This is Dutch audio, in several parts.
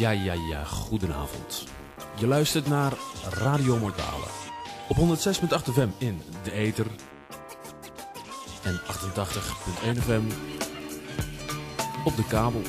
Ja, ja, ja, goedenavond. Je luistert naar Radio Mortale. Op 106.8 FM in de Ether. En 88.1 FM op de kabel.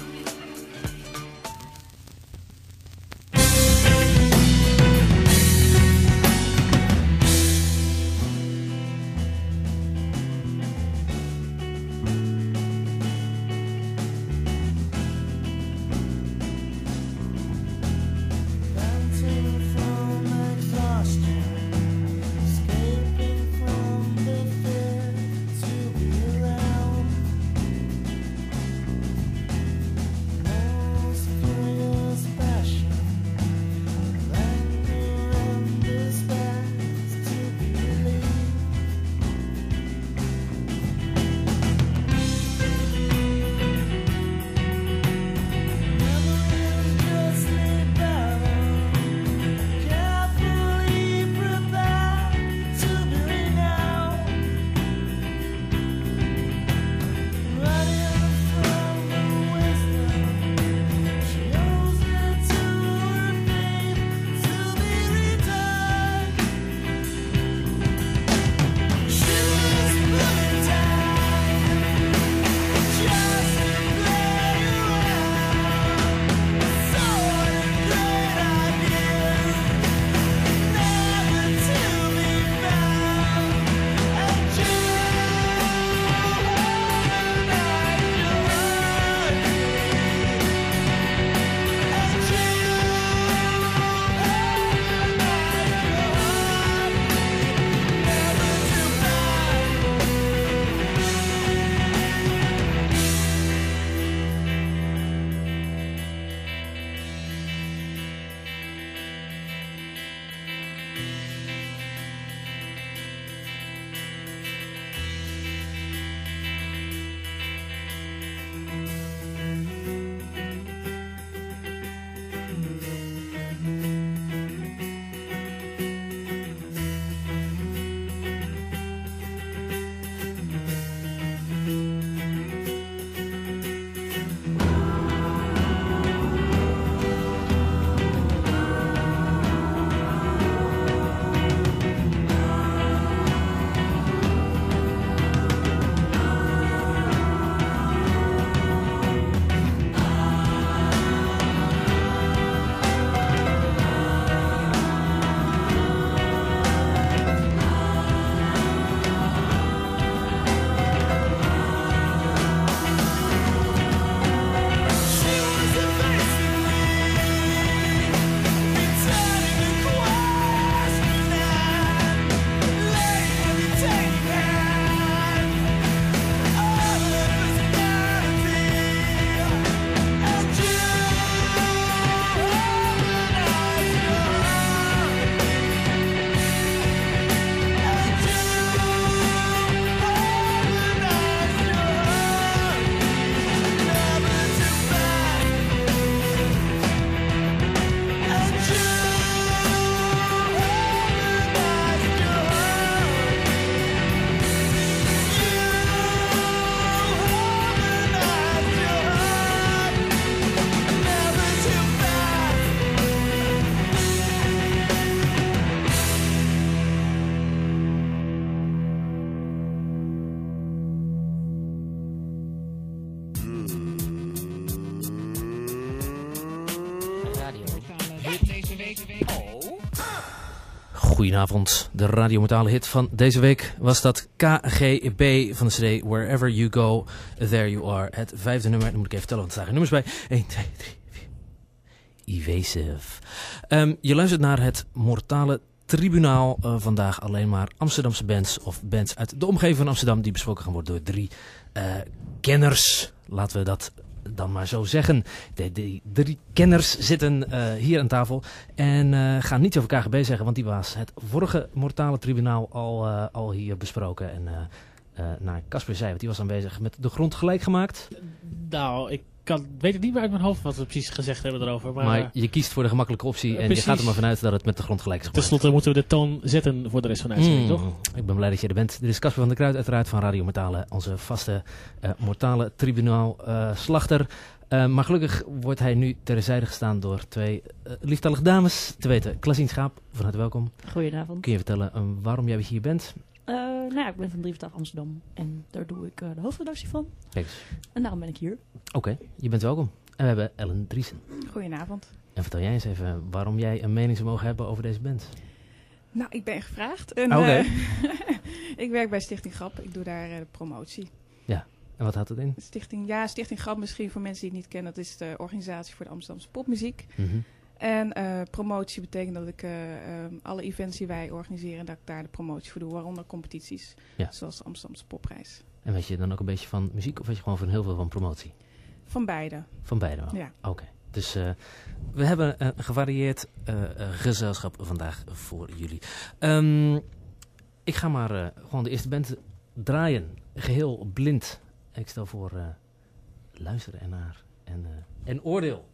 Goedenavond. De radiomortale hit van deze week was dat KGB van de CD Wherever You Go, There You Are. Het vijfde nummer. Dan moet ik even tellen, want er staan nummers bij. 1, 2, 3, 4. Evasive. Um, je luistert naar het mortale tribunaal. Uh, vandaag alleen maar Amsterdamse bands of bands uit de omgeving van Amsterdam die besproken gaan worden door drie uh, kenners. Laten we dat dan maar zo zeggen. De, de drie kenners zitten uh, hier aan tafel en uh, gaan niets over KGB zeggen, want die was het vorige mortale tribunaal al, uh, al hier besproken. En naar Casper zei, want die was aanwezig met de grond gelijk gemaakt. Nou, ik kan, weet het niet meer uit mijn hoofd wat we precies gezegd hebben erover. Maar, Maar, eh, je kiest voor de gemakkelijke optie en precies. je gaat er maar vanuit dat het met de grond gelijk is ten slotte moeten we de toon zetten voor de rest van de uitzending, Mm, toch? Ik ben blij dat je er bent. Dit is Casper van der Kruid, uiteraard van Radio Mortale, onze vaste eh, mortale tribunaal eh, slachter. Eh, maar gelukkig wordt hij nu terzijde gestaan door twee eh, lieftallige dames. Te weten, Klasien Schaap, van harte welkom. Goedenavond. Kun je vertellen waarom jij hier bent? Eh, nou ja, ik ben van Drieverdag Amsterdam en daar doe ik eh, de hoofdredactie van. Kijk eens. En daarom ben ik hier. Oké, je bent welkom. En we hebben Ellen Driesen. Goedenavond. En vertel jij eens even waarom jij een mening zou mogen hebben over deze band. Nou, ik ben gevraagd. En, Oké. eh, ik werk bij Stichting Grap. Ik doe daar eh, de promotie. En wat houdt het in? Stichting, ja, Stichting Grap misschien voor mensen die het niet kennen. Dat is de organisatie voor de Amsterdamse popmuziek. Mhm. En eh, promotie betekent dat ik eh, ehm, alle events die wij organiseren, dat ik daar de promotie voor doe. Waaronder competities, Ja. zoals de Amsterdamse Popprijs. En weet je dan ook een beetje van muziek of weet je gewoon van heel veel van promotie? Van beide, Van beide wel? ja. Oké, dus eh, we hebben een gevarieerd gezelschap vandaag voor jullie. Ehm, ik ga maar gewoon de eerste band draaien, geheel blind. Ik stel voor luisteren en, eh, en oordeel.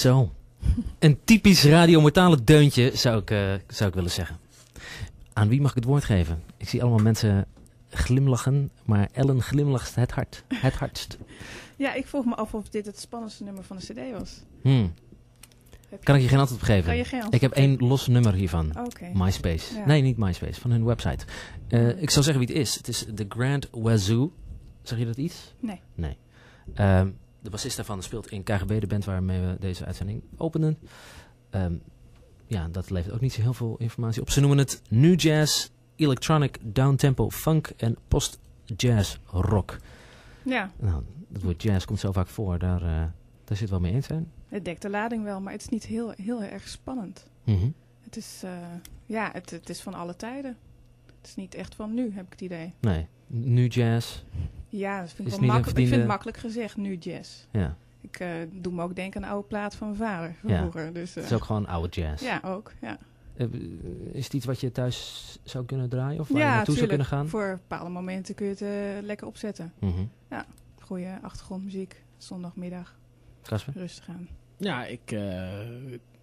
Zo. Een typisch radiomortale deuntje, zou ik, eh, zou ik willen zeggen. Aan wie mag ik het woord geven? Ik zie allemaal mensen glimlachen, maar Ellen glimlacht het hart. Het hardst. Ja, ik vroeg me af of dit het spannendste nummer van de cd was. Hmm. Kan ik je geen antwoord op geven? Kan je geen Ik heb één los nummer hiervan. MySpace. Ja. Nee, niet MySpace, van hun website. Eh, ik zal zeggen wie het is. Het is de Grand Wazoo. Zeg je dat iets? Nee. Nee. Ehm, de bassist daarvan speelt in KGB, de band waarmee we deze uitzending openen. Ehm, ja, dat levert ook niet zo heel veel informatie op. Ze noemen het nu jazz, electronic, downtempo, funk en post-jazz rock. Ja, Nou, het woord jazz komt zo vaak voor. Daar, eh, daar zit wel mee eens zijn. het dekt de lading wel, maar het is niet heel, heel erg spannend. Mhm. Het is, eh, ja, het, het is van alle tijden. Het is niet echt van nu, heb ik het idee. Nee, nu jazz. Ja, dat vind ik wel makkelijk. Ik vind het makkelijk gezegd, nu jazz. Ja, Ik eh, doe me ook denken aan een oude plaat van mijn vader van Ja. vroeger. Dus, eh, het is ook gewoon oude jazz. ja, ook. Ja, Eh, is het iets wat je thuis zou kunnen draaien? Of waar je ja naartoe zou kunnen gaan? Voor bepaalde momenten kun je het eh, lekker opzetten. Mhm. Goeie achtergrondmuziek, zondagmiddag, Kasper? rustig aan. Ja, ik, eh,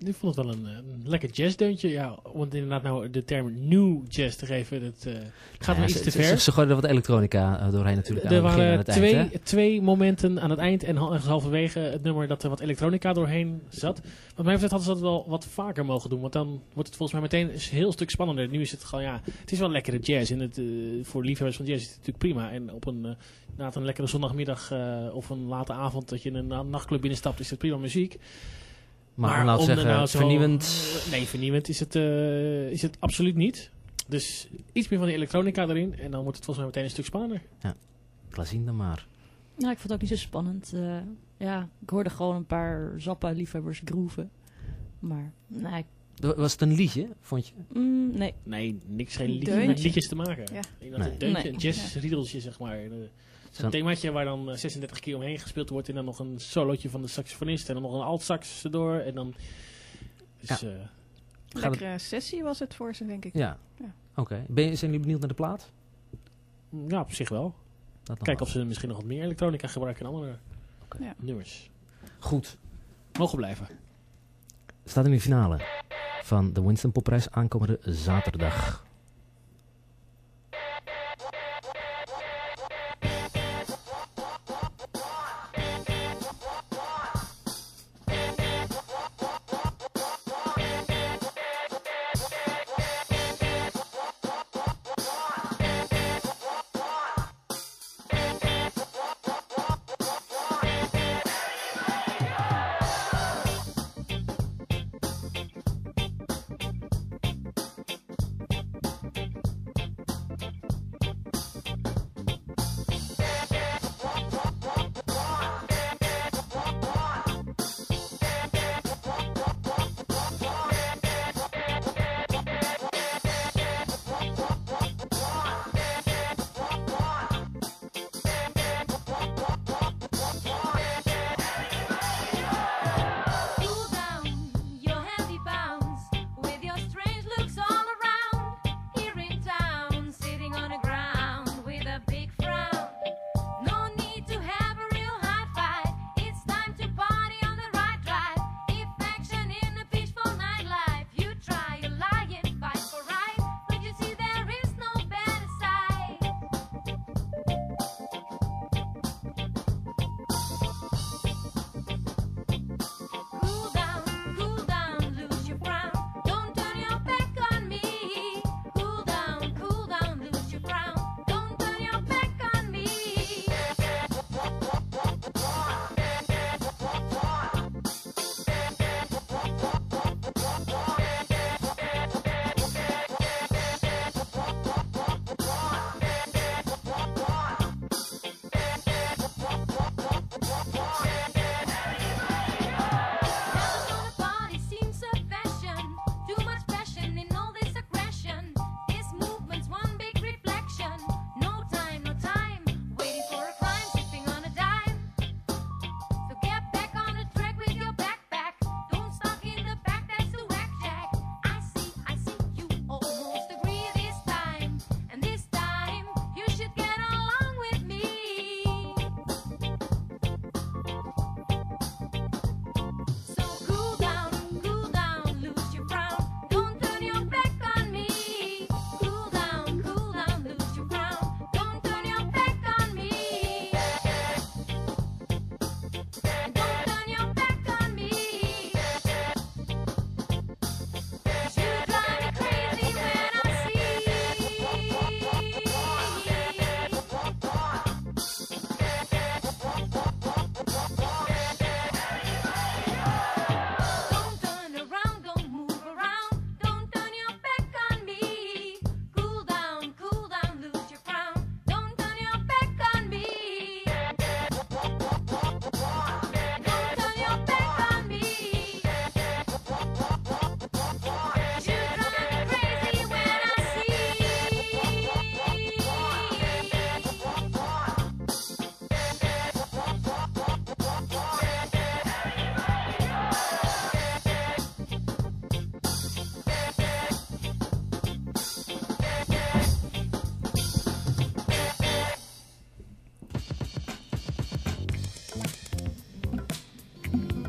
ik vond het wel een, een lekker jazzdeuntje. Ja, want inderdaad nou de term new jazz te geven, dat eh, gaat Ja, ze- iets te ver. Ze, ze gooiden er wat elektronica eh, doorheen natuurlijk. aan Er waren twee, eind, twee momenten aan het eind en hal- halverwege het nummer dat er wat elektronica doorheen zat. Wat mij betreft hadden ze dat wel wat vaker mogen doen, want dan wordt het volgens mij meteen een heel stuk spannender. Nu is het gewoon, ja, het is wel lekkere jazz en het, eh, voor liefhebbers van jazz is het natuurlijk prima. En op een, eh na een lekkere zondagmiddag eh, of een late avond dat je in een na- nachtclub binnenstapt, is het prima muziek. Maar, laten we om er zeggen, nou zo- vernieuwend. Nee, vernieuwend is het, eh, is het absoluut niet. Dus iets meer van die elektronica erin en dan wordt het volgens mij meteen een stuk spannender. Laat zien dan maar. Nou, ik vond het ook niet zo spannend. Eh, ja, ik hoorde gewoon een paar Zappa-liefhebbers groeven. Maar, nee. Was het een liedje, vond je? Mm, nee. Nee, niks geen liedje Deuntje. met liedjes te maken. Ja. Ik Nee. Een deuntje, Nee. een jazzriedeltje zeg maar. Eh, Zo'n Zo'n- themaatje waar dan eh, 36 keer omheen gespeeld wordt en dan nog een solootje van de saxofonist en dan nog een alt-sax erdoor en dan... Dus, Ja. eh, Gaat het- Lekkere sessie was het voor ze, denk ik. Ja. Ja. Oké. Ben je- Zijn jullie benieuwd naar de plaat? ja, op zich wel. Dat dan Kijken of ze misschien nog wat meer elektronica gebruiken in andere. Ja. nummers. Goed. Mogen blijven. Staat in de finale van de Winston Popprijs aankomende zaterdag.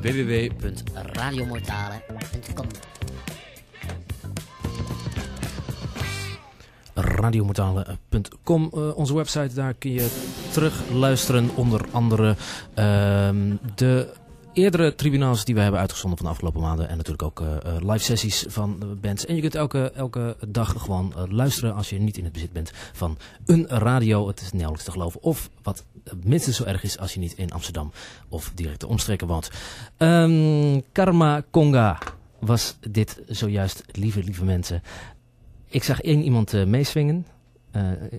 www.radiomortale.com radiomortale.com, uh, onze website. Daar kun je terug luisteren. Onder andere ehm, de eerdere tribunaals die we hebben uitgezonden van de afgelopen maanden. En natuurlijk ook uh, live sessies van bands. En je kunt elke, elke dag gewoon uh, luisteren als je niet in het bezit bent van een radio. Het is nauwelijks te geloven. Of wat minstens zo erg is als je niet in Amsterdam of directe omstreken woont. Um, Karma Conga was dit zojuist, lieve, lieve mensen. Ik zag één iemand meeswingen.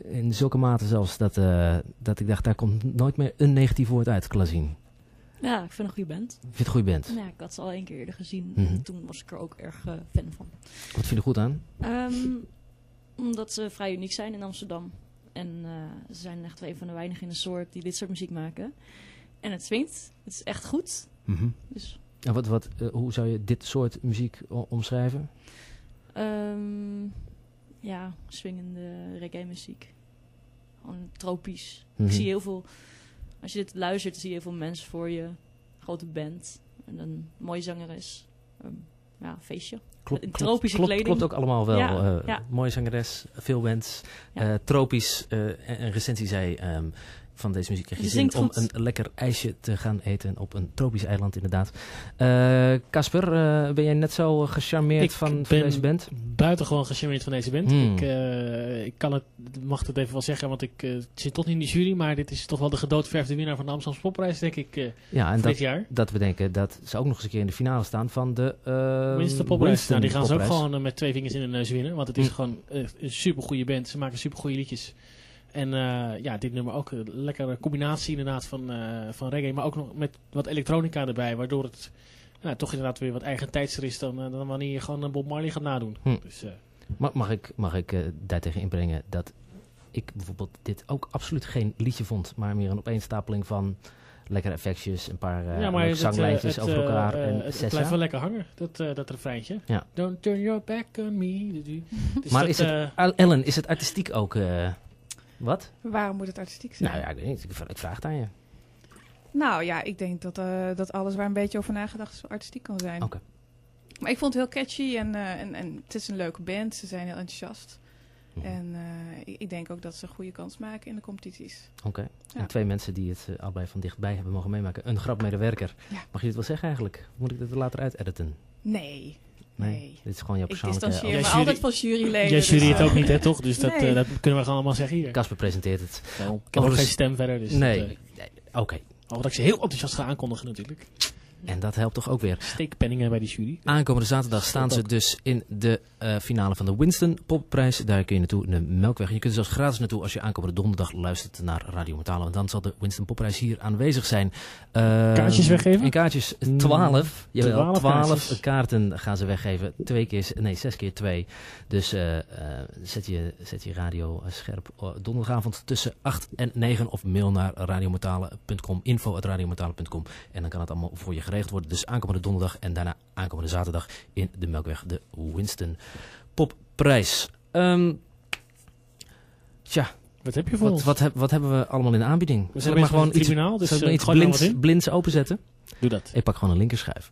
In zulke mate zelfs dat, dat ik dacht, daar komt nooit meer een negatief woord uit, Klazien. Ja, ik vind een goede band. Vind je het een goede band? Ja, ik had ze al één keer eerder gezien. Mm -hmm. En toen was ik er ook erg uh, fan van. Wat vind je er goed aan? Um, omdat ze vrij uniek zijn in Amsterdam. En uh, ze zijn echt een van de weinigen in de soort die dit soort muziek maken. En het swingt. Het is echt goed. Mm -hmm. dus. En wat, wat, uh, hoe zou je dit soort muziek omschrijven? Um, ja, swingende reggae muziek. Gewoon tropisch. Mhm. Ik zie heel veel, als je dit luistert, zie je heel veel mensen voor je. Grote band. En een mooie zangeres. Um, ja, feestje. Klopt, in tropische klopt, kleding. Klopt ook allemaal wel. Ja, uh, ja. Mooie zangeres, veel wens. Ja. Uh, tropisch. Uh, en, en recensie zei um, van deze muziek krijg je Je zin zingt om goed. een lekker ijsje te gaan eten op een tropisch eiland inderdaad. Casper, ben jij net zo gecharmeerd van, deze band? buitengewoon gecharmeerd van deze band. Hmm. Ik, uh, ik kan het, mag het even wel zeggen, want ik uh, zit toch niet in de jury, maar dit is toch wel de gedoodverfde winnaar van de Amsterdamse Popprijs, denk ik, uh, ja, en dit dat, jaar. dat we denken dat ze ook nog eens een keer in de finale staan van de uh, Winston Popprijs. Nou, die gaan ze ook gewoon met twee vingers in hun neus winnen, want het is Hmm. gewoon een super goede band. Ze maken super goede liedjes. En uh, ja, dit nummer ook een lekkere combinatie inderdaad van, uh, van reggae, maar ook nog met wat elektronica erbij, waardoor het nou, toch inderdaad weer wat eigen tijdser is dan, dan wanneer je gewoon een Bob Marley gaat nadoen. Hm. Dus, uh, mag, mag ik, mag ik daartegen inbrengen dat ik bijvoorbeeld dit ook absoluut geen liedje vond, maar meer een opeenstapeling van lekkere effectjes, een paar uh, ja, zanglijntjes het, over elkaar. uh, en het, het blijft wel lekker hangen, dat, uh, dat refreintje. Ja. Don't turn your back on me. Dus maar dat, is het, Ellen, is het artistiek ook... wat? Waarom moet het artistiek zijn? Nou ja, ik weet niet. Ik, vraag het aan je. Nou ja, ik denk dat, uh, dat alles waar een beetje over nagedacht is artistiek kan zijn. Oké. Okay. Maar ik vond het heel catchy en, uh, en, en het is een leuke band. Ze zijn heel enthousiast. Mhm. En uh, ik, ik, denk ook dat ze een goede kans maken in de competities. Oké. Okay. Ja. En twee mensen die het allebei van dichtbij hebben mogen meemaken. Een grapmedewerker. Ja. Mag je dit wel zeggen eigenlijk? Moet ik dit er later uit editen? Nee. Nee, nee. dit is gewoon jouw persoonlijke... Ik distancieer me jury, altijd van juryleden. Jij jury dus, het ook niet, hè, toch? Dus dat, nee. uh, dat kunnen we gewoon allemaal zeggen hier. Kasper presenteert het. Nou, ik heb ook geen stem verder, dus... Nee, dat, nee oké. Okay. Oh, wat ik ze heel enthousiast ga aankondigen natuurlijk. En dat helpt toch ook weer. Steekpenningen bij die jury. Aankomende zaterdag staan ze dus in de uh, finale van de Winston Popprijs. Daar kun je naartoe in de Melkweg. Je kunt er zelfs gratis naartoe als je aankomende donderdag luistert naar Radio Metalen. Want dan zal de Winston Popprijs hier aanwezig zijn. Uh, kaartjes weggeven? En kaartjes 12. Mm, jawel, 12 kaartjes. kaarten gaan ze weggeven. Twee keer, nee, zes keer twee. Dus uh, zet, je, zet je radio scherp donderdagavond tussen 8 en 9. Of mail naar radiometalen.com. Info at radiometalen.com. En dan kan het allemaal voor je geregeld worden. Dus aankomende donderdag en daarna aankomende zaterdag in de Melkweg de Winston Popprijs. Um, tja. Wat heb je voor wat, wat, heb, wat, hebben we allemaal in de aanbieding? We zijn maar gewoon iets, tribunaal, dus iets blinds, blinds openzetten? Doe dat. Ik pak gewoon een linkerschijf.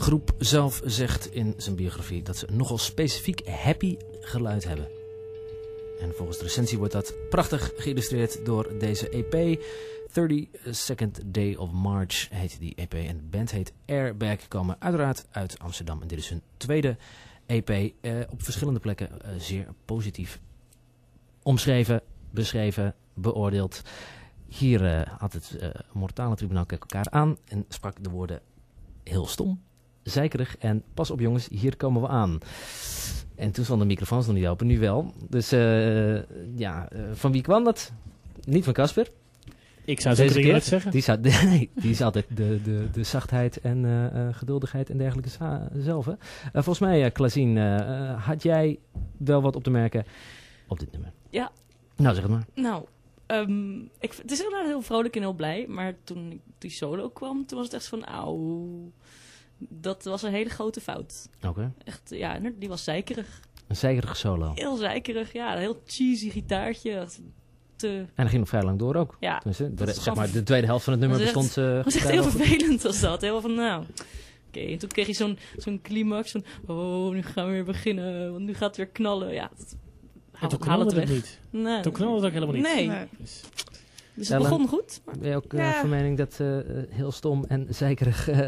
Groep zelf zegt in zijn biografie dat ze nogal specifiek happy geluid hebben. En volgens de recensie wordt dat prachtig geïllustreerd door deze EP. 32nd Day of March heet die EP en de band heet Airbag. Komen uiteraard uit Amsterdam en dit is hun tweede EP. eh, op verschillende plekken eh, zeer positief omschreven, beschreven, beoordeeld. Hier eh, had het eh, mortale tribunaal keek elkaar aan en sprak de woorden heel stom, zeikerig en pas op jongens, hier komen we aan. En toen stonden de microfoons nog niet open, nu wel. Dus eh, ja, eh, van wie kwam dat? Niet van Casper. Ik zou zeker keer? zeggen. Die, zou, nee, die is altijd de, de, de zachtheid en eh, eh, geduldigheid en dergelijke zelf. Hè? Eh, volgens mij, uh, Klazien, had jij wel wat op te merken op dit nummer? Ja. Nou, zeg het maar. Nou, ehm, ik, het is inderdaad heel vrolijk en heel blij. Maar toen ik die solo kwam, toen was het echt van, auw. Dat was een hele grote fout. Oké. Echt, ja, die was zeikerig. Een zeikerige solo. Heel zeikerig, ja. Een heel cheesy gitaartje. Te, En dat ging nog vrij lang door ook. ja, Tenminste, de, zeg maar, de tweede helft van het nummer bestond... eh, Het was echt heel vervelend was dat. Heel van, nou... Oké, en toen kreeg je zo'n zo'n climax van... Oh, nu gaan we weer beginnen. Want nu gaat het weer knallen. Ja, dat, En haal, toen haal het knalde het weg. niet. Nee. Toen knalde het ook helemaal niet. Nee. Nee. Dus, Dus het Ellen? begon goed. maar- Ben je ook Ja. van mening dat eh, heel stom en zeikerig eh,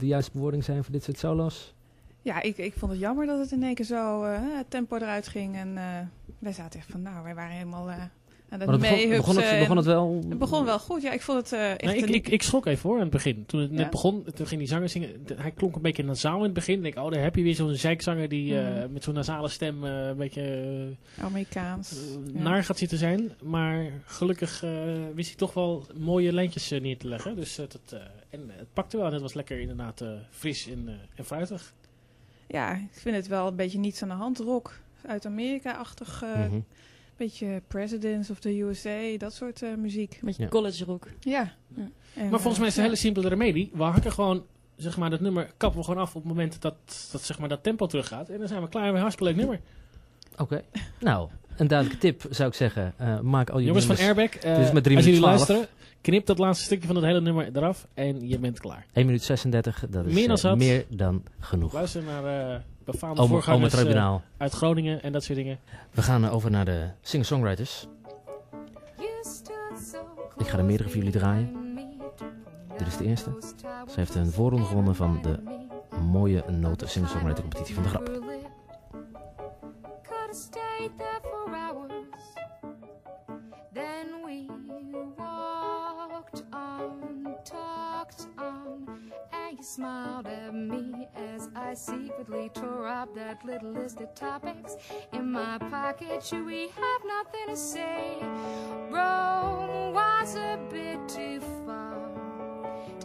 de juiste bewoording zijn voor dit soort solo's? Ja, ik, ik vond het jammer dat het in één keer zo eh, tempo eruit ging. En eh, wij zaten echt van, nou, wij waren helemaal Maar het begon, begon, het, begon het wel... het begon wel goed. Ja, ik vond het eh, echt Nee, ik, een- ik, ik schrok even hoor, in het begin. Toen het net Ja. begon, toen ging die zanger zingen. Hij klonk een beetje nasaal in het begin. Ik denk, oh, daar heb je weer zo'n zeikzanger die eh, Mhm. met zo'n nasale stem eh, een beetje Amerikaans. Ja. naar gaat zitten zijn. Maar gelukkig eh, wist hij toch wel mooie lijntjes neer te leggen. Dus het, het, eh, en het pakte wel. En het was lekker inderdaad eh, fris en, eh, en fruitig. Ja, ik vind het wel een beetje niets aan de hand. Rock uit Amerika-achtig. eh Mhm. Beetje Presidents of the USA, dat soort eh, muziek. Met je Ja. college rock. Ja. Ja. En, Maar volgens mij is het een eh, hele simpele remedie. We hakken gewoon, zeg maar, dat nummer kappen we gewoon af op het moment dat, dat, zeg maar, dat tempo teruggaat. En dan zijn we klaar met een hartstikke leuk nummer. Oké. Nou, een duidelijke tip zou ik zeggen. Eh, maak al je Jongens van nummers Airbag, eh, Dit is met drie als jullie minuten luisteren, knip dat laatste stukje van het hele nummer eraf en je bent klaar. 1 minuut 36, dat is Meer dan meer dan genoeg. Luister naar uh, befaamde Oma, oma voorgangers eh, Tribunaal. uit Groningen en dat soort dingen. We gaan eh, over naar de singer-songwriters. Ik ga er meerdere voor jullie draaien. Dit is de eerste. Ze heeft een voorronde gewonnen van de mooie noten singer-songwriter competitie van de grap. You smiled at me as I secretly tore up that little list of topics in my pocket. We have nothing to say? Rome was a bit too far.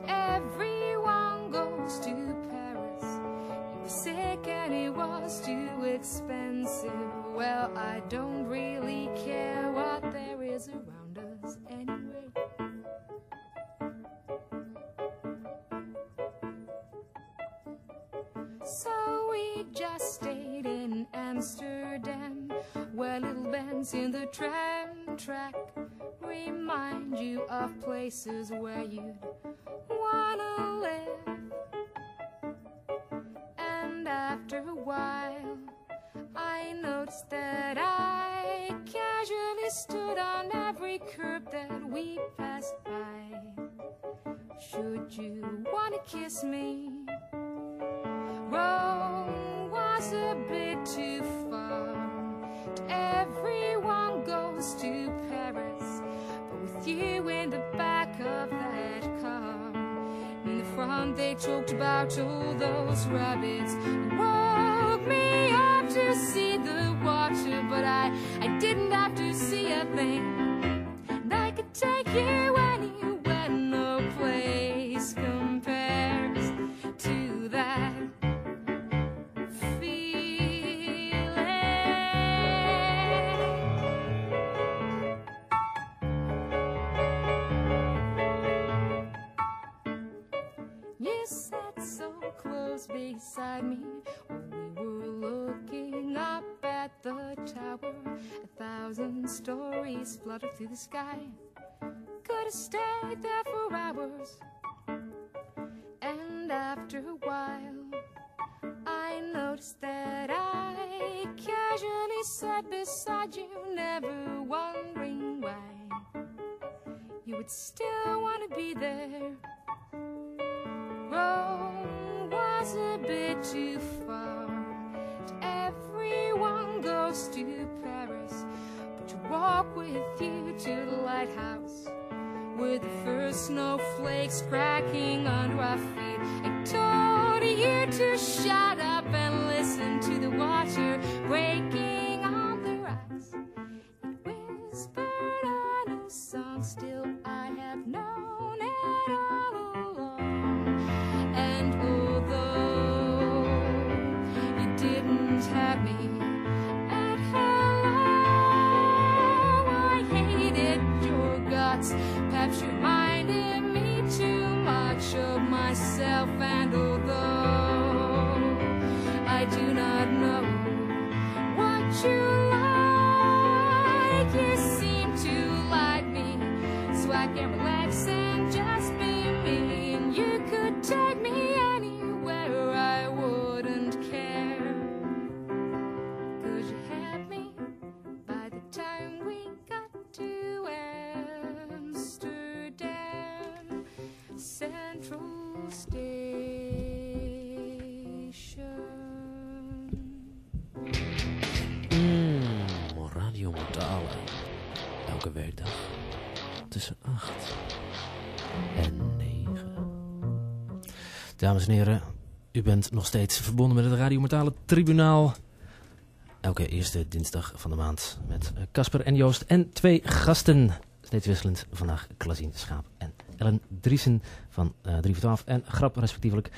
Everyone goes to Paris. You were sick and it was too expensive. Well, I don't really care what there is around us anyway. We just stayed in Amsterdam, where little bends in the tram track remind you of places where you'd wanna live. And after a while, I noticed that I casually stood on every curb that we passed by. Should you wanna kiss me? Rome was a bit too far. Everyone goes to Paris, but with you in the back of that car. In the front, they talked about all those rabbits. Woke me up to see the water, but I, I didn't have to see a thing. And I could take you beside me when we were looking up at the tower. A thousand stories fluttered through the sky. Could have stayed there for hours. And after a while, I noticed that I casually sat beside you, never wondering why you would still want to be there. Rome was a bit too far. Everyone goes to Paris, but you walk with you to the lighthouse with the first snowflakes cracking under our feet. I told you to shut up and listen to the water breaking werkdag tussen 8 en 9. Dames en heren, u bent nog steeds verbonden met het Radio Mortale Tribunaal. Elke eerste dinsdag van de maand met Casper en Joost en twee gasten. Steeds wisselend. Vandaag Klasien Schaap en Ellen Driesen van eh 3 voor 12 en Grap respectievelijk.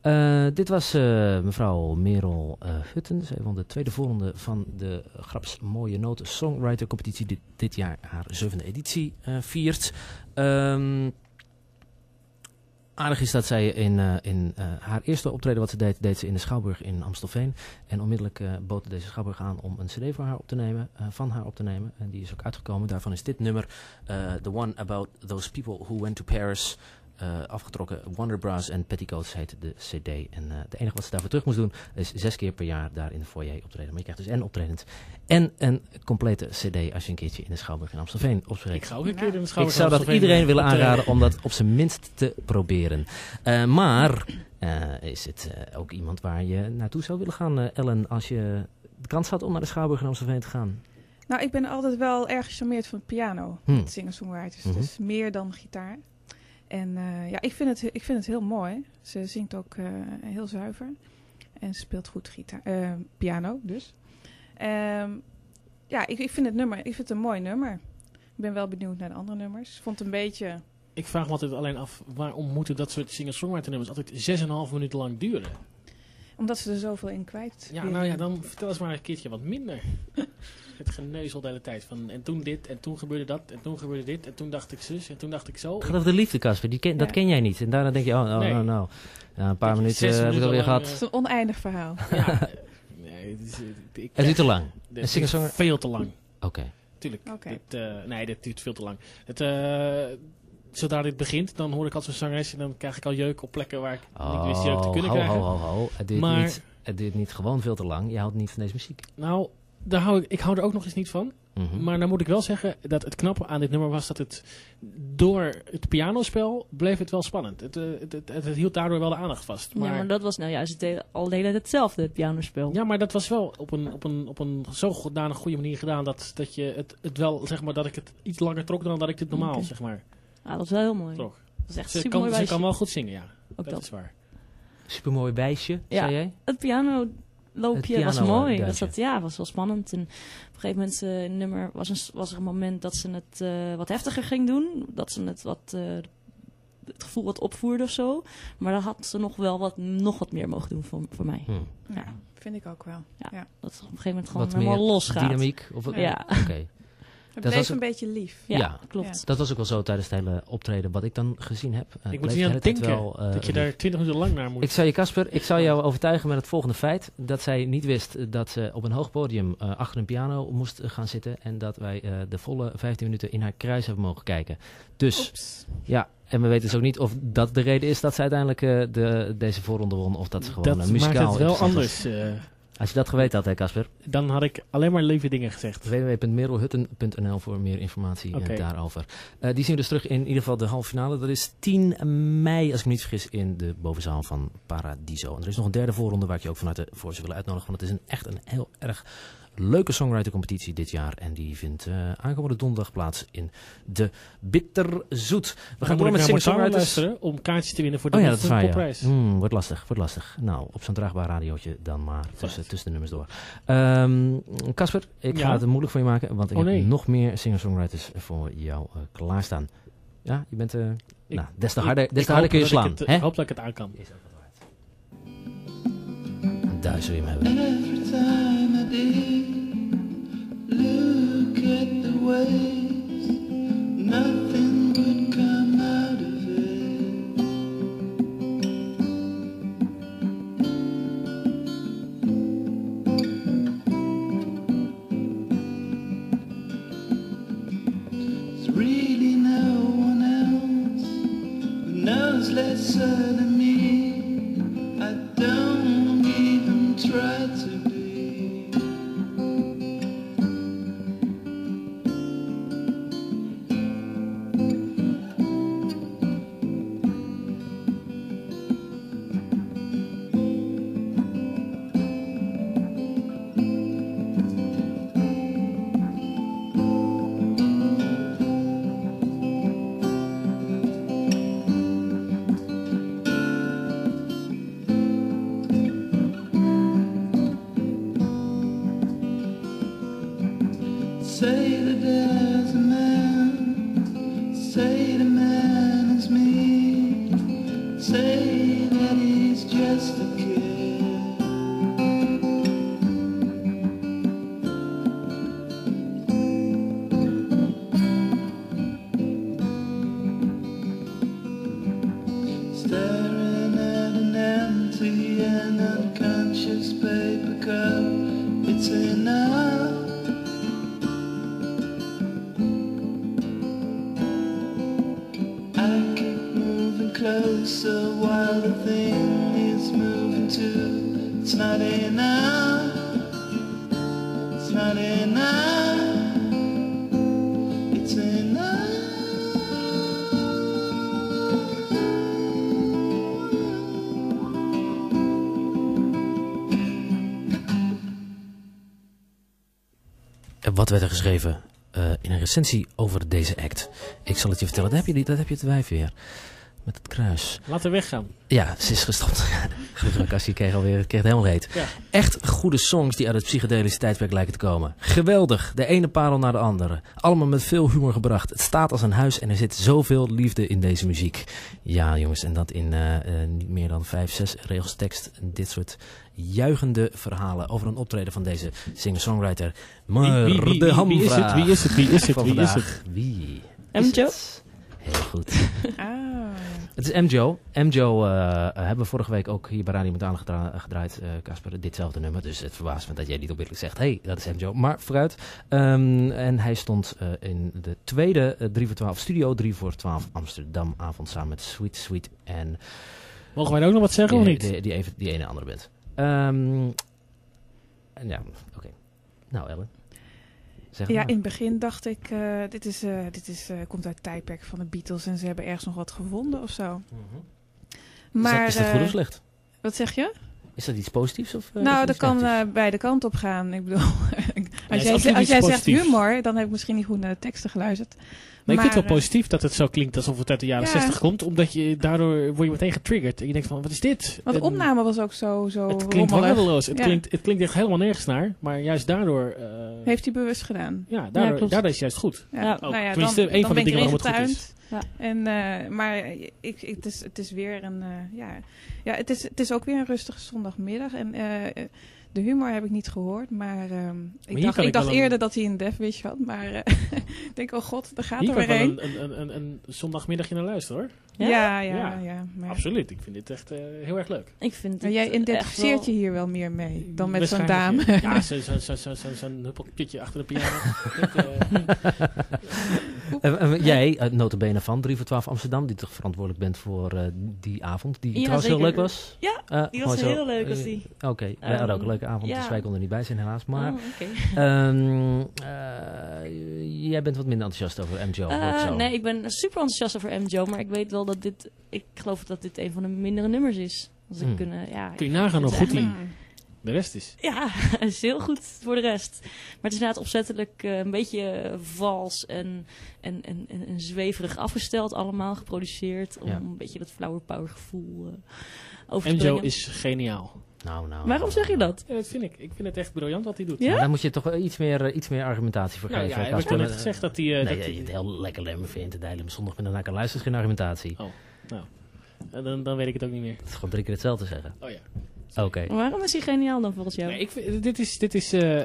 Eh, dit was eh, mevrouw Merel Hutten. Zij won de tweede voorronde van de Graps Mooie Noten Songwriter Competitie die dit jaar haar zevende editie viert. Ehm, aardig is dat zij in, eh, in eh, haar eerste optreden wat ze deed, deed ze in de Schouwburg in Amstelveen. En onmiddellijk eh, bood deze Schouwburg aan om een cd voor haar op te nemen, van haar op te nemen. En die is ook uitgekomen. Daarvan is dit nummer, The One About Those People Who Went to Paris, afgetrokken. Wonder Bras en Petticoats heet de cd. En eh het enige wat ze daarvoor terug moest doen, is zes keer per jaar daar in de foyer optreden. Maar je krijgt dus en optredend en een complete cd als je een keertje in de Schouwburg in Amstelveen Ik opspreekt. ga ook een keer in de Ik schouder zou dat iedereen willen aanraden om dat op zijn minst te proberen. Eh, maar eh, is het eh, ook iemand waar je naartoe zou willen gaan, eh, Ellen, als je de kans had om naar de Schouwburg in Amstelveen te gaan? Nou, ik ben altijd wel erg gecharmeerd van het piano. Hmm. Het singer-songwriters. Mhm. Dus meer dan gitaar. En eh, ja, ik vind, het, ik vind het heel mooi. Ze zingt ook eh, heel zuiver. En ze speelt goed gitaar, eh, piano dus. Ehm, ja, ik, ik vind het nummer, ik vind het een mooi nummer. Ik ben wel benieuwd naar de andere nummers. Ik vond het een beetje... Ik vraag me altijd alleen af, waarom moeten dat soort singer-songwriter nummers altijd 6,5 minuten lang duren? Omdat ze er zoveel in kwijt Ja, nou ja, dan vertel eens maar een keertje wat minder. Het geneuzel de hele tijd. Van, en toen dit, en toen gebeurde dat, en toen gebeurde dit, en toen dacht ik zus, en toen dacht ik zo. Het gaat over de liefde, Casper. Die ken, Dat ken jij niet. En daarna denk je, oh, oh Nee. nou, nou. Ja, een paar minuten eh, heb ik alweer gehad. Het is een oneindig verhaal. Ja, eh, nee, het is, eh, ik, Het duurt te lang. dit een singer-songer- is veel te lang. Oké. Tuurlijk. Dit, eh, nee, dit duurt veel te lang. Het, eh, zodra dit begint, dan hoor ik als een zangeres en dan krijg ik al jeuk op plekken waar ik niet wist jeuk te kunnen ho, krijgen. ho, ho, ho. Het duurt, Maar- niet, het duurt niet gewoon veel te lang. Je houdt niet van deze muziek. Nou, daar hou ik, ik hou er ook nog eens niet van. Mhm. Maar dan moet ik wel zeggen dat het knappe aan dit nummer was dat het door het pianospel bleef het wel spannend. Het, eh, het, het, het hield daardoor wel de aandacht vast. Maar, Ja, maar dat was nou juist het hele- al de hele tijd hetzelfde, het pianospel. ja, maar dat was wel op een, op een, op een zodanig goede manier gedaan dat, dat je het, het wel, zeg maar, dat ik het iets langer trok dan dat ik het normaal, zeg maar, Ja, dat was wel heel mooi. trok. Dat is echt Ze super kan, mooi ze kan wel goed zingen, ja. Ook dat, dat. is waar. Supermooi bijsje, Ja. zei jij? Het piano loopje Het was mooi. eh, Dat zat, ja, was wel spannend. En op een gegeven moment eh, nummer was, een, was er een moment dat ze het eh, wat heftiger ging doen. Dat ze het wat eh, het gevoel wat opvoerde of zo. Maar dat had ze nog wel wat, nog wat meer mogen doen voor, voor mij. Hm. Ja, vind ik ook wel. Dat het op een gegeven moment gewoon Wat helemaal meer los gaat. Dynamiek? Of wat? Ja. Oké. Het Dat bleef was een beetje lief. Ja, Ja. klopt. Dat was ook wel zo tijdens het hele optreden wat ik dan gezien heb. Eh, ik het moet er niet aan denken wel, eh, dat je daar 20 minuten lang naar moet. Ik zou je, Casper, ik zou jou overtuigen met het volgende feit. Dat zij niet wist dat ze op een hoog podium eh, achter een piano moest gaan zitten. En dat wij eh, de volle 15 minuten in haar kruis hebben mogen kijken. Dus, Oeps. ja, en we weten dus ook niet of dat de reden is dat ze uiteindelijk eh, de, deze voorronde won. Of dat ze gewoon dat een maakt muzikaal het wel interessant was. anders. eh, Als je dat geweten had, hè Casper. Dan had ik alleen maar lieve dingen gezegd. www.merelhutten.nl voor meer informatie eh, daarover. Eh, die zien we dus terug in ieder geval de halve finale. Dat is 10 mei, als ik me niet vergis, in de bovenzaal van Paradiso. En er is nog een derde voorronde waar ik je ook vanuit de voor zou willen uitnodigen. Want het is een, echt een heel erg leuke songwriter-competitie dit jaar. En die vindt eh, aankomende donderdag plaats in de Bitterzoet. We gaan door met singer-songwriters. luisteren om kaartjes te winnen voor de Oh ja, dat popprijs. Hmm, wordt lastig, wordt lastig. Nou, op zo'n draagbaar radiootje dan maar tussen, tussen de nummers door. Ehm, Casper, ik Ja? ga het moeilijk voor je maken, want ik Oh, nee. heb nog meer singer-songwriters voor jou eh, klaarstaan. Ja, je bent... eh Ik- nou, des te Ik- harder, des te harder kun je slaan. Ik, het, hoop dat ik het aan kan. Is ook wat waard. Daar zul je hem hebben. Look at the waves, nothing would come out of it. There's really no one else who knows less than not enough. It's enough. En Wat werd er geschreven eh, in een recensie over deze act? Ik zal het je vertellen. Dat heb je, niet, dat heb je het wijf weer. Met het kruis. Laten we weggaan. Ja, ze is gestopt. Cassie kreeg alweer kreeg het helemaal heet. Ja. Echt goede songs die uit het psychedelische tijdperk lijken te komen. Geweldig, de ene parel naar de andere. Allemaal met veel humor gebracht. Het staat als een huis en er zit zoveel liefde in deze muziek. Ja jongens, en dat in eh, eh, niet meer dan vijf, zes regels tekst. En dit soort juichende verhalen over een optreden van deze singer-songwriter. Maar Wie- wie- wie- de wie- wie is het? Wie is het? Wie is het? van Wie is vandaag. Wie is het? Heel goed. Ah. Het is MJO. MJO eh, hebben we vorige week ook hier bij Radio Metalen gedra- gedraaid, eh, Casper, ditzelfde nummer. Dus het verbaast me dat jij niet onmiddellijk zegt, hé, hey, dat is MJO. Maar vooruit. Ehm, en hij stond eh, in de tweede eh, 3 voor 12, Studio 3 voor 12 Amsterdam avond samen met Sweet Sweet en Mogen wij ook nog wat zeggen of die, niet? die, die, even, die ene andere band. Ehm, en ja, oké. Nou Ellen. Zeg Ja, maar. in het begin dacht ik, eh, dit, is, eh, dit is, eh, komt uit het tijdperk van de Beatles en ze hebben ergens nog wat gevonden of zo. Maar, is, dat, is dat goed of slecht? wat zeg je? Is dat iets positiefs? Of, nou, dat kan eh, beide kanten op gaan. Ik bedoel, als jij, als jij zegt humor, dan heb ik misschien niet goed naar de teksten geluisterd. Maar ik vind het wel positief dat het zo klinkt alsof het uit de jaren Ja. 60 komt. Omdat je daardoor word je meteen getriggerd. En je denkt van, wat is dit? Want de En opname was ook zo, zo Het klinkt waardeloos. Het, Ja. klinkt, het klinkt echt helemaal nergens naar. Maar juist daardoor... eh, Heeft hij bewust gedaan. ja, daardoor, klopt. daardoor is het juist goed. Ja, Ja, ook. nou ja, Tenminste, dan, een dan van de ben ik dingen waarom het goed ingetuind. Ja. En, eh, maar ik, ik, het, is, het is weer een, eh, ja, ja het, is, het is ook weer een rustige zondagmiddag. En eh, de humor heb ik niet gehoord, maar ehm, ik dacht, ik ik dacht een- eerder dat hij een Death Wish had. Maar eh, ik denk, oh god, daar gaat Hier er weer heen. een, een, een, een, zondagmiddagje naar luisteren hoor. Ja? Ja, ja, ja. Ja. maar, Absoluut. Ik vind dit echt eh, heel erg leuk. Ik vind maar jij identificeert je hier wel meer mee dan met zo'n dame. Ja, zo'n zo, zo, zo, zo, zo'n huppelkutje achter de piano. Ik, eh, jij, uh, notabene van 3 voor 12 Amsterdam, die toch verantwoordelijk bent voor uh, die avond, die Ja, trouwens heel leuk was. Ja, Uh, die was zo, heel leuk, was eh, die. Oké, wij Ehm, hadden ook een leuke avond, ja. dus wij konden er niet bij zijn helaas. Maar Oh, oké. ehm, eh, jij bent wat minder enthousiast over MJO, Eh, nee, ik ben super enthousiast over MJO, maar ik weet wel dat dit... Ik geloof dat dit een van de mindere nummers is. Als ik Hmm. kunnen, ja, Kun je nagaan hoe goed die de rest is. Ja, het is heel goed voor de rest. Maar het is inderdaad opzettelijk eh, een beetje vals en, en, en, en, en zweverig afgesteld allemaal, geproduceerd. Om Ja. een beetje dat flower power gevoel over te MJO is geniaal. Nou, nou. Waarom zeg je dat? Ja, dat vind ik. Ik vind het echt briljant wat hij doet. Ja? Maar daar moet je toch iets meer, eh, iets meer argumentatie voor Nou geven. ja, hij heeft net gezegd dat hij... eh, Nee, dat je hij- het heel lekker lemmer vindt en de hele zondag met een kan luisteren is geen argumentatie. Eh, dan, dan weet ik het ook niet meer. Het is gewoon drie keer hetzelfde zeggen. Oh ja. Oké. Waarom is hij geniaal dan volgens jou? Nee, ik vind, dit is, dit is eh,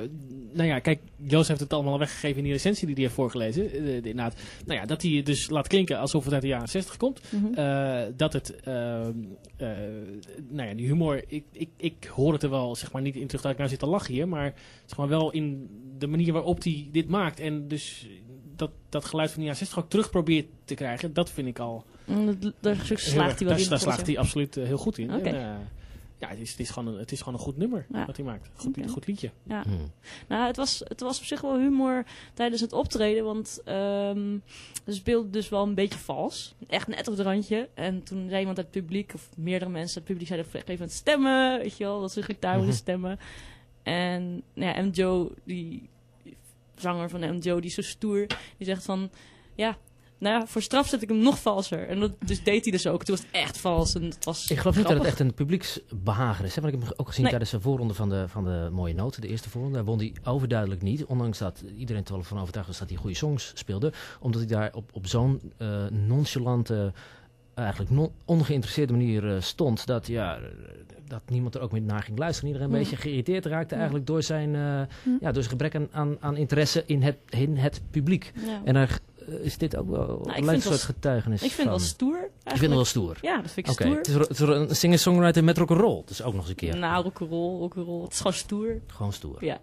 eh, nou ja, kijk, Joost heeft het allemaal al weggegeven in die recensie die hij heeft voorgelezen. Eh, de- inderdaad, nou ja, dat hij het dus laat klinken alsof het uit de jaren 60 komt. Mhm. Eh, dat het, ehm, eh, nou ja, die humor, ik, ik, ik hoor het er wel, zeg maar, niet in terug dat ik nou zit te lachen hier, maar het is gewoon wel in de manier waarop hij dit maakt. En dus dat, dat geluid van de jaren 60 ook terug probeert te krijgen, dat vind ik al Mm, dat- Daar slaagt hij wel in. daar, slaagt hij absoluut heel goed in. En, eh, ja, het is, het, is gewoon een, het is gewoon een goed nummer Ja. wat hij maakt. Goed, goed liedje. Ja. Hmm. Nou, het was, het was op zich wel humor tijdens het optreden, want ehm ze speelde dus wel een beetje vals. Echt net op het randje. En toen zei iemand uit het publiek, of meerdere mensen uit het publiek, zeiden op een gegeven moment stemmen, weet je wel, dat ze gitaar Mhm. moesten stemmen. En nou ja, M. Joe, die zanger van M. Joe, die is zo stoer, die zegt van, ja, nou ja, voor straf zet ik hem nog valser. En dat dus deed hij dus ook. Toen was het echt vals en het was Ik geloof niet dat het echt een publieksbehager is. Hè? Want ik heb hem ook gezien Nee. tijdens de voorronde van de, van de Mooie Noten, de eerste voorronde. Daar won hij overduidelijk niet. Ondanks dat iedereen er wel van overtuigd was dat hij goede songs speelde. Omdat hij daar op, op zo'n eh, nonchalante, eigenlijk non- ongeïnteresseerde manier eh, stond. Dat, ja, dat niemand er ook meer naar ging luisteren. Iedereen een beetje geïrriteerd raakte eigenlijk door zijn, eh, ja, door zijn gebrek aan, aan, aan interesse in het, in het publiek. Ja. En daar eh, is dit ook wel Nou, een leuk soort getuigenis Ik vind het wel stoer. Ik vind het eigenlijk. wel stoer. Ja, dat vind ik Oké, stoer. het is, het is een singer-songwriter met rock'n'roll. Dus ook nog eens een keer. Nou, rock'n'roll, rock'n'roll. Het is gewoon stoer. Gewoon stoer. Ja.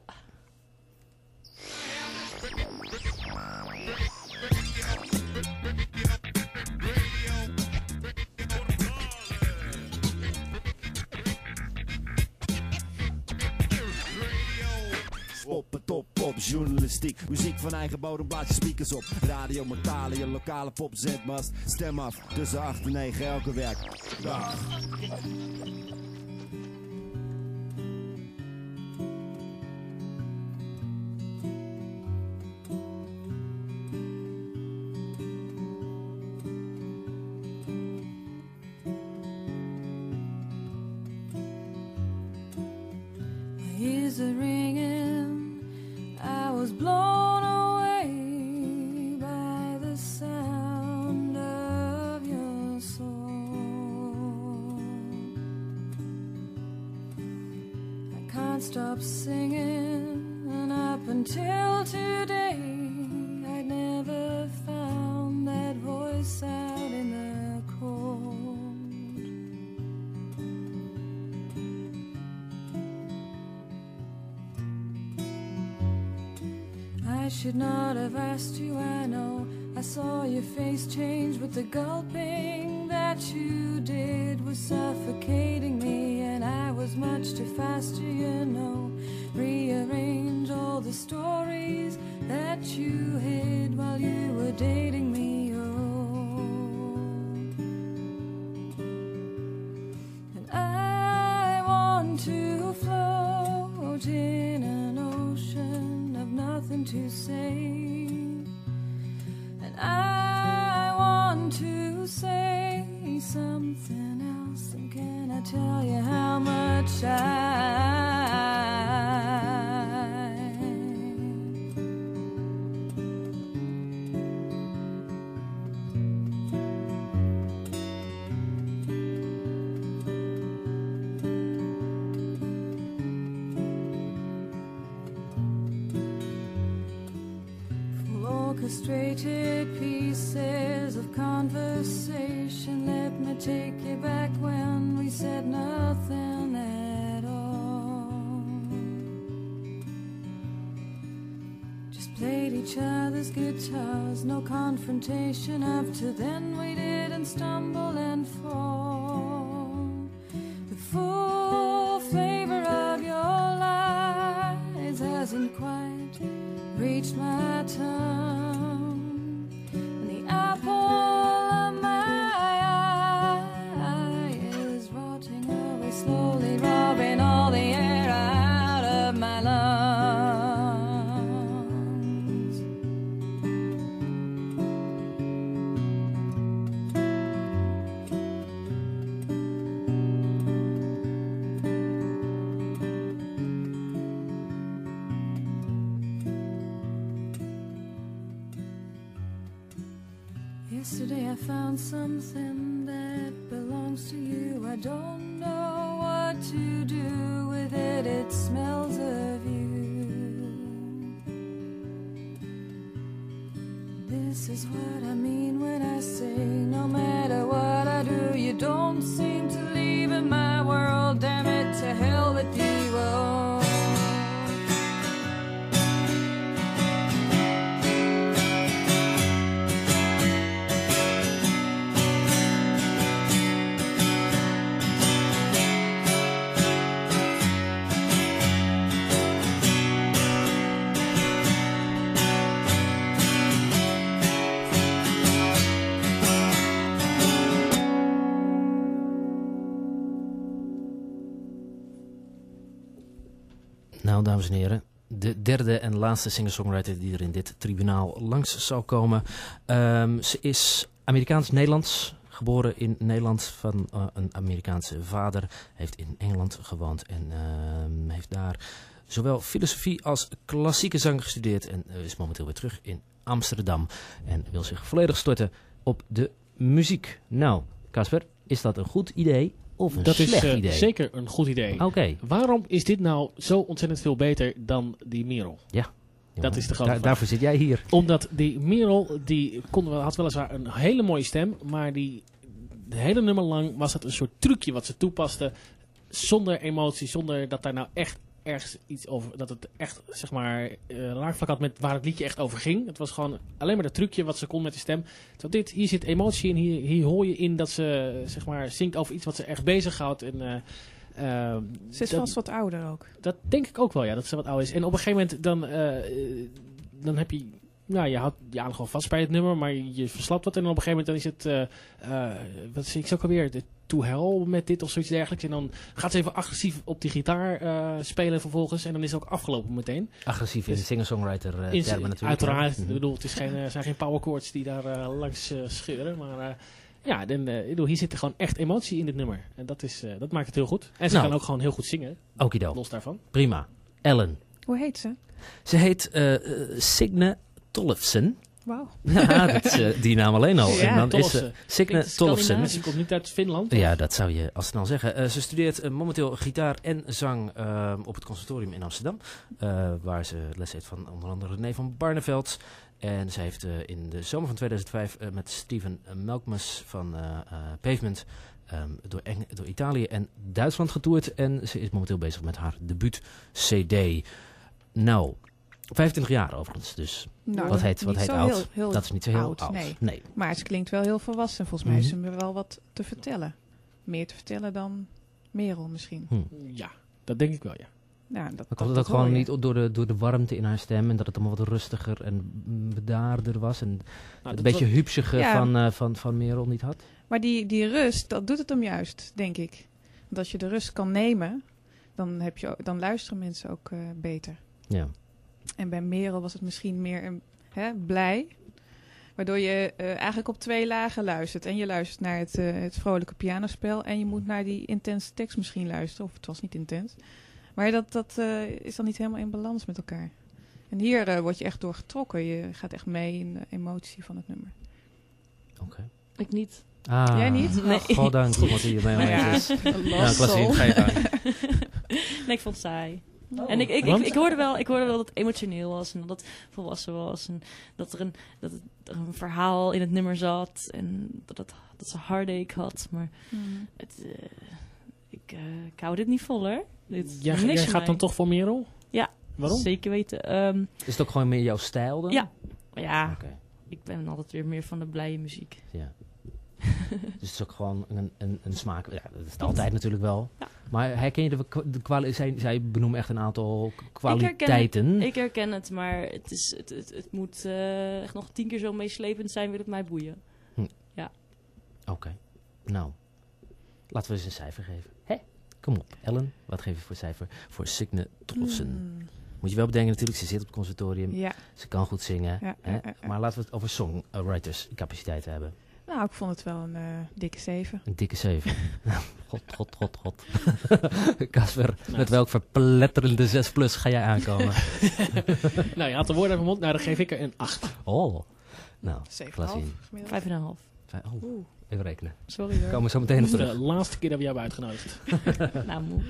Op, top, pop, journalistiek. Muziek van eigen bodem, blaas je speakers op. Radio, metalen, je lokale pop, zendmast. Stem af, tussen 8 en 9 elke werk. Dag. Can't stop singing, and up until today, I'd never found that voice out in the cold. I should not have asked you, I know. I saw your face change, with the gulping that you did was suffocating much too fast you know, confrontation after then. Dames en heren. De derde en laatste singer-songwriter die er in dit tribunaal langs zal komen. Ehm, ze is Amerikaans-Nederlands. Geboren in Nederland van eh, een Amerikaanse vader. Heeft in Engeland gewoond en ehm, heeft daar zowel filosofie als klassieke zang gestudeerd. En eh, is momenteel weer terug in Amsterdam. En wil zich volledig storten op de muziek. Nou, Casper, is dat een goed idee of een Dat is slecht eh, idee? zeker een goed idee. Oké. Waarom is dit nou zo ontzettend veel beter dan die Merel? Dat is de grote vraag. Daarvoor zit jij hier. Omdat die Merel, die kon, wel- had weliswaar een hele mooie stem, maar die de hele nummer lang was het een soort trucje wat ze toepaste. Zonder emotie, zonder dat daar nou echt ergens iets over, dat het echt, zeg maar, eh raakvlak had met waar het liedje echt over ging. Het was gewoon alleen maar dat trucje wat ze kon met de stem. Terwijl dit, hier zit emotie in, hier, hier hoor je in dat ze, zeg maar, zingt over iets wat ze echt bezighoudt. En, eh, Ze is dat- vast wat ouder ook. dat denk ik ook wel, ja, dat ze wat oud is. En op een gegeven moment dan, eh, dan heb je, nou, je houdt je aandacht gewoon vast bij het nummer, maar je, verslapt wat. En op een gegeven moment dan is het, eh, wat zie ik zo ook alweer, de To Hell met dit of zoiets dergelijks. En dan gaat ze even agressief op die gitaar eh, spelen vervolgens. En dan is het ook afgelopen meteen. Agressief in Dus- singer-songwriter In- termen natuurlijk. Uiteraard, Ja. ik bedoel, het is geen, eh, zijn geen power chords die daar langs scheuren, maar... eh, ja, dan, ik bedoel, hier zit er gewoon echt emotie in dit nummer. En dat, is, eh, dat maakt het heel goed. En ze Nou. kan ook gewoon heel goed zingen, Okido. los daarvan. Prima. Ellen. Hoe heet ze? Ze heet Signe Tollefsen. Wauw. Ja, dat is, eh, die naam alleen al. Ja, en dan is ze Signe Klinkt Tollefsen. Scandinavisch, Ze komt niet uit Finland. Ja, dat zou je al snel zeggen. Eh, ze studeert eh, momenteel gitaar en zang eh, op het conservatorium in Amsterdam. eh, waar ze les heeft van onder andere René van Barneveld. En ze heeft eh, in de zomer van 2005 eh, met Steven Melkmus van eh, eh, Pavement ehm, door, Eng- door Italië en Duitsland getoerd. En ze is momenteel bezig met haar debuut CD. Nou, 25 jaar overigens. Dus Nou, wat heet, wat niet heet zo oud? heel- heel dat is niet zo heel oud. oud, nee. nee. Maar ze klinkt wel heel volwassen. Volgens mij Mhm. is er wel wat te vertellen. Meer te vertellen dan Merel misschien. Ja, dat denk ik wel, ja. Ja, dat, Maar dat, komt het dat ook gewoon je. niet door de, door de warmte in haar stem en dat het allemaal wat rustiger en bedaarder was en Nou, een dat beetje was- hupsige Ja. van, eh, van, van Merel niet had? Maar die, die rust, dat doet het hem juist, denk ik. Want als je de rust kan nemen, dan, heb je, dan luisteren mensen ook eh, beter. Ja. En bij Merel was het misschien meer een, hè, blij. Waardoor je eh, eigenlijk op twee lagen luistert. En je luistert naar het, eh, het vrolijke pianospel. En je moet naar die intense tekst misschien luisteren. Of het was niet intens. Maar dat, dat eh, is dan niet helemaal in balans met elkaar. En hier eh, word je echt door getrokken. Je gaat echt mee in de emotie van het nummer. Oké. Ik niet. Ah, Jij niet? Nee. Goddank iemand die hiermee is. ga je gang. nee, ik vond het saai. En ik, ik, ik, ik, hoorde wel, ik hoorde wel dat het emotioneel was en dat het volwassen was. En dat er een, dat het, er een verhaal in het nummer zat. En dat, het, dat ze heartache had. Maar Hmm. het, eh, ik, eh, ik hou dit niet vol hoor. Dit is Jij, gaat mij. dan toch voor Merel? Ja. Waarom? Zeker weten. Ehm, Is het ook gewoon meer jouw stijl dan? Ja. ja, Oké. ik ben altijd weer meer van de blije muziek. Ja. dus het is ook gewoon een, een, een smaak. Ja, dat is het altijd natuurlijk wel. Ja. Maar herken je de, de zij, zij benoemen echt een aantal k- Ik herken, kwaliteiten. het, ik herken het, maar het, is, het, het, het moet eh, echt nog tien keer zo meeslepend zijn, wil het mij boeien. Oké. Nou, laten we eens een cijfer geven. Hè? Kom op. Ellen, wat geef je voor cijfer voor Signe Trossen? Mm, Moet je wel bedenken natuurlijk, ze zit op het conservatorium. ja. Ze kan goed zingen. Ja, hè? ja, ja, ja. Maar laten we het over songwriters capaciteiten hebben. Nou, ik vond het wel een eh, dikke 7. Een dikke 7. god, god, god, god. Casper, Nou, met welk verpletterende 6 plus ga jij aankomen? nou, je had de woorden uit mijn mond. Nou, dan geef ik er een 8. oh. Nou, 7,5 laat zien. gemiddeld. Vijf en een half. Vijf- Oh, Oeh, even rekenen. sorry hoor. Komen we zo meteen op Dat is terug. de laatste keer dat we jou hebben uitgenodigd. nou, moe.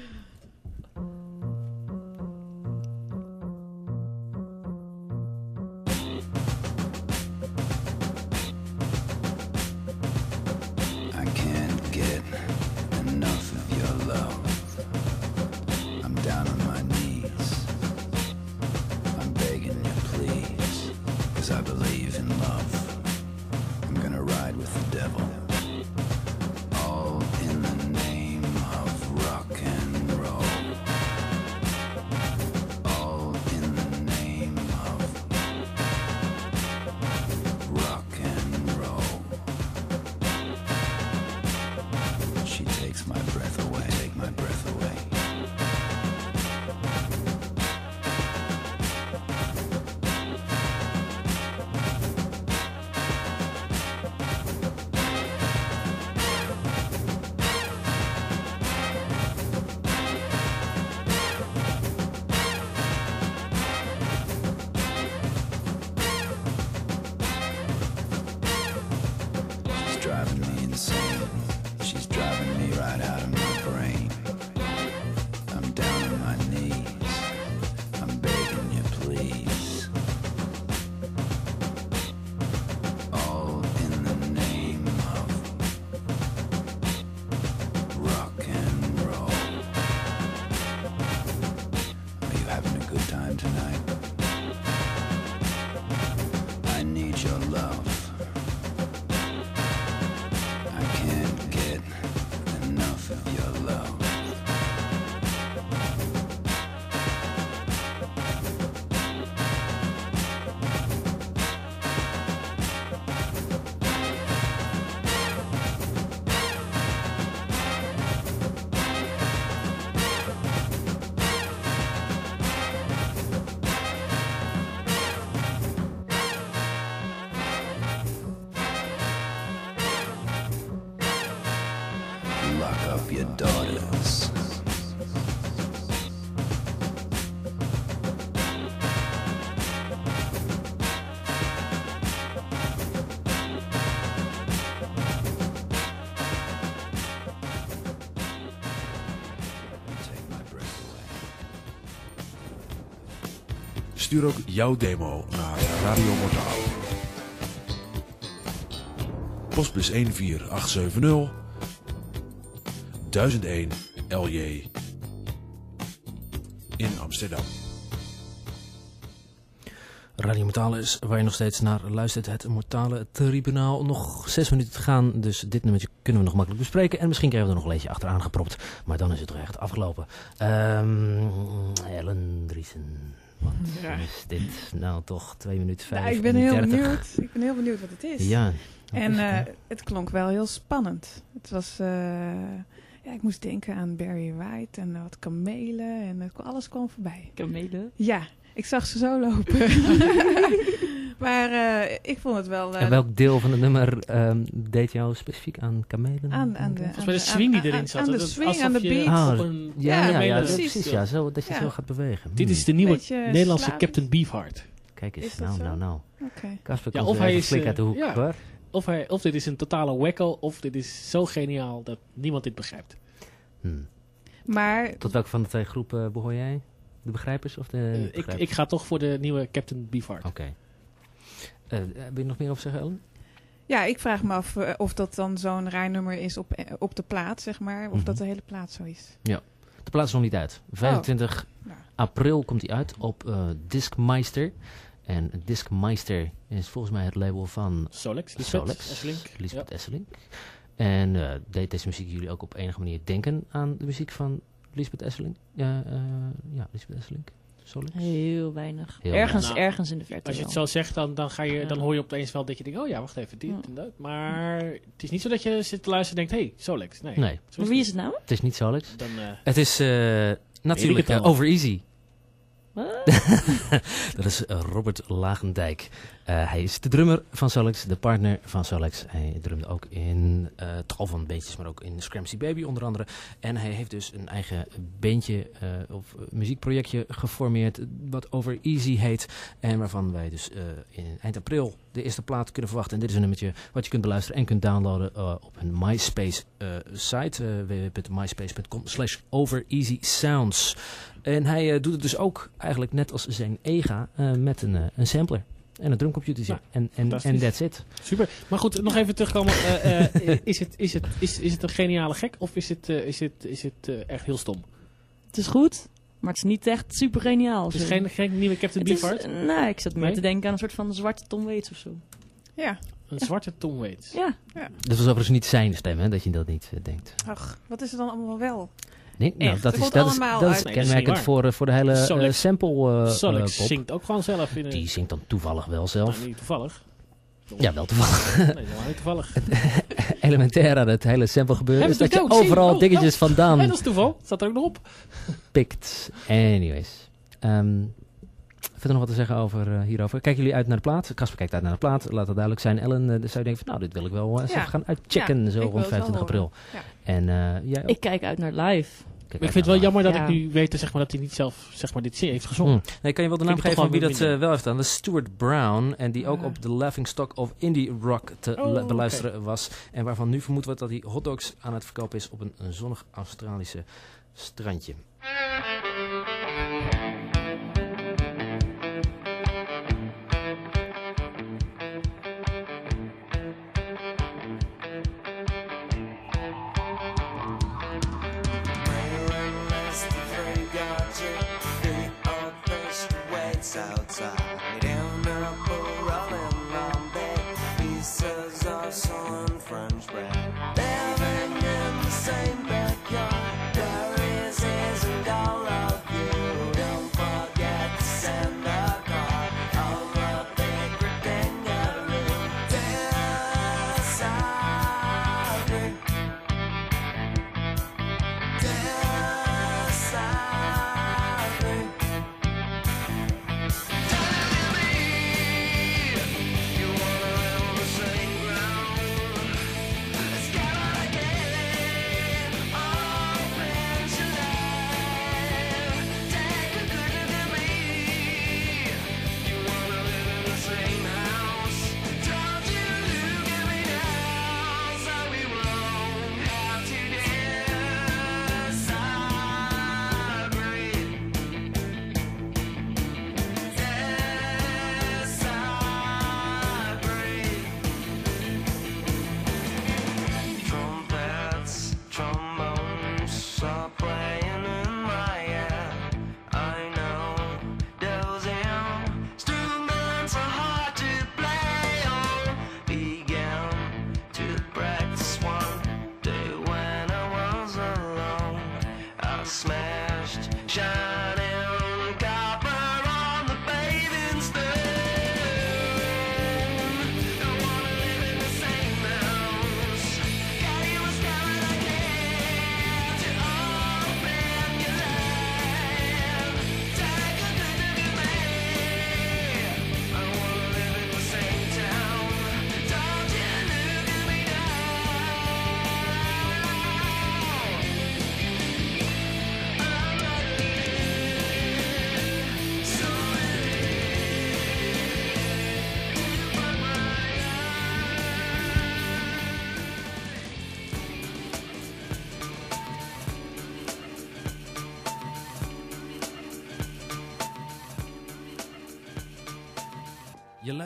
Your love. Stuur ook jouw demo naar Radio Mortaal. Postbus 14870 1001 LJ in Amsterdam. Radio Mortale is waar je nog steeds naar luistert. Het Mortale Tribunaal. Nog zes minuten te gaan. Dus dit nummertje kunnen we nog makkelijk bespreken. En misschien krijgen we er nog een leedje achteraan gepropt. Maar dan is het er echt afgelopen. Ehm Ellen Driesen. Wat Ja. is dit nou toch? 2 minuten 5 Nou, ik ben heel benieuwd. Ik ben heel benieuwd wat het is. Ja. En is eh, het? het klonk wel heel spannend. Het was, eh, ja, ik moest denken aan Barry White en wat kamelen en het, alles kwam voorbij. Kamelen. Ja, ik zag ze zo lopen. maar eh, ik vond het wel... eh, en welk deel van het nummer ehm, deed jou specifiek aan kamelen? aan, aan de, Volgens mij de aan swing die aan- erin zat. Aan de dat- swing, aan de je beat. Ah, op een- Ja, Ja, ja, precies. precies. Ja, zo, dat je Ja. zo gaat bewegen. Dit is de nieuwe Beetje Nederlandse. Captain Beefheart. Kijk eens, nou, nou, nou. Oké. Kasper Ja, komt of hij is, flink eh, uit de hoek, ja. hoor. Of, hij, of dit is een totale wekkel, of dit is zo geniaal dat niemand dit begrijpt. Hmm. Maar Tot welke van de twee groepen behoor jij? De begrijpers of de Eh, ik, ik ga toch voor de nieuwe Captain Beefheart. Oké. Eh, wil je nog meer over zeggen, Ellen? ja, ik vraag me af eh, of dat dan zo'n rijnummer is op, op de plaat, zeg maar. Of Mhm. dat de hele plaat zo is. De plaats is nog niet uit. 25 Ja. april komt hij uit op eh Discmeister. En Discmeister is volgens mij het label van Solex, Lisbeth Solex, Esselink. Lisbeth Ja. Esselink. En eh, deed deze muziek jullie ook op enige manier denken aan de muziek van Lisbeth Esselink? Ja, eh, ja Lisbeth Esselink. Heel weinig. Heel ergens, weinig. ergens in de verte Als je het zo zegt, dan, dan, ga je, Ja. dan hoor je opeens wel dat je denkt, oh ja, wacht even, dit Ja. en dat. Maar het is niet zo dat je zit te luisteren en denkt, hé, hey, Solex. Nee. Nee, Zo Maar wie is het nou? het is niet Solex. Dan, eh, Het is eh, natuurlijk het eh. Over Easy. Dat is eh, Robert Lagendijk. Eh, hij is de drummer van Solex, de partner van Solex. Hij drumde ook in eh, tal van beentjes, maar ook in Scramsy Baby onder andere. En hij heeft dus een eigen bandje of muziekprojectje geformeerd, wat Over Easy heet. En waarvan wij dus in eind april de eerste plaat kunnen verwachten. En dit is een nummertje wat je kunt beluisteren en kunt downloaden op hun MySpace site. www.myspace.com slash Over Easy Sounds. En hij eh, doet het dus ook eigenlijk net als zijn EGA eh, met een, eh, een sampler en een drumcomputertje. Ja, en en that's it. super. Maar goed, nog even terugkomen. eh, eh, is, het, is, het, is, is het een geniale gek of is het, eh, is het, is het eh, echt heel stom? Het is goed, maar het is niet echt super geniaal. Het is geen, geen nieuwe Captain Beefheart? nee, ik zat meer Nee? te denken aan een soort van zwarte Tom Waits of zo. Ja, Een zwarte Tom Waits. Ja, Dat was overigens niet zijn stem, hè, dat je dat niet denkt. ach, wat is er dan allemaal wel? Nee, nou, dat is, dat is, dat Nee, kenmerkend voor, eh, voor de hele eh, sample eh, pop. zingt ook gewoon zelf. In een, Die zingt dan toevallig wel zelf. Nou, niet toevallig. Ja, wel toevallig. Nee, helemaal niet toevallig. Elementair aan het hele sample gebeuren is dat je overal Oh, dingetjes Nee, vandaan dat is toeval. Staat er ook nog op. pikt. Anyways. Ehm, verder nog wat te zeggen over, hierover. Kijken jullie uit naar de plaat? Kasper kijkt uit naar de plaat. Laat dat duidelijk zijn. Ellen, dus zou je denken van, nou, dit wil ik wel Ja. even gaan uitchecken. Ja, zo rond het wel 25 april. En eh jij ook? ik kijk uit naar live. Kijk Maar ik vind het wel naar jammer dat Ja. ik nu weet zeg maar, dat hij niet zelf zeg maar, dit zin heeft gezongen. Hmm. Nee, kan je wel de naam geven van wie dat eh, wel heeft gedaan? Dat is Stuart Brown. En die ook Ah. op de Laughing Stock of Indie Rock te Oh, beluisteren was. En waarvan nu vermoed wordt dat hij hotdogs aan het verkopen is op een, een zonnig Australische strandje. out.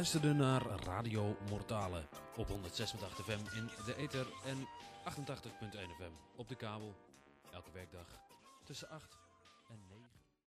Luisterde naar Radio Mortale op 106.8 FM in de ether en 88.1 FM op de kabel. Elke werkdag tussen 8 en 9.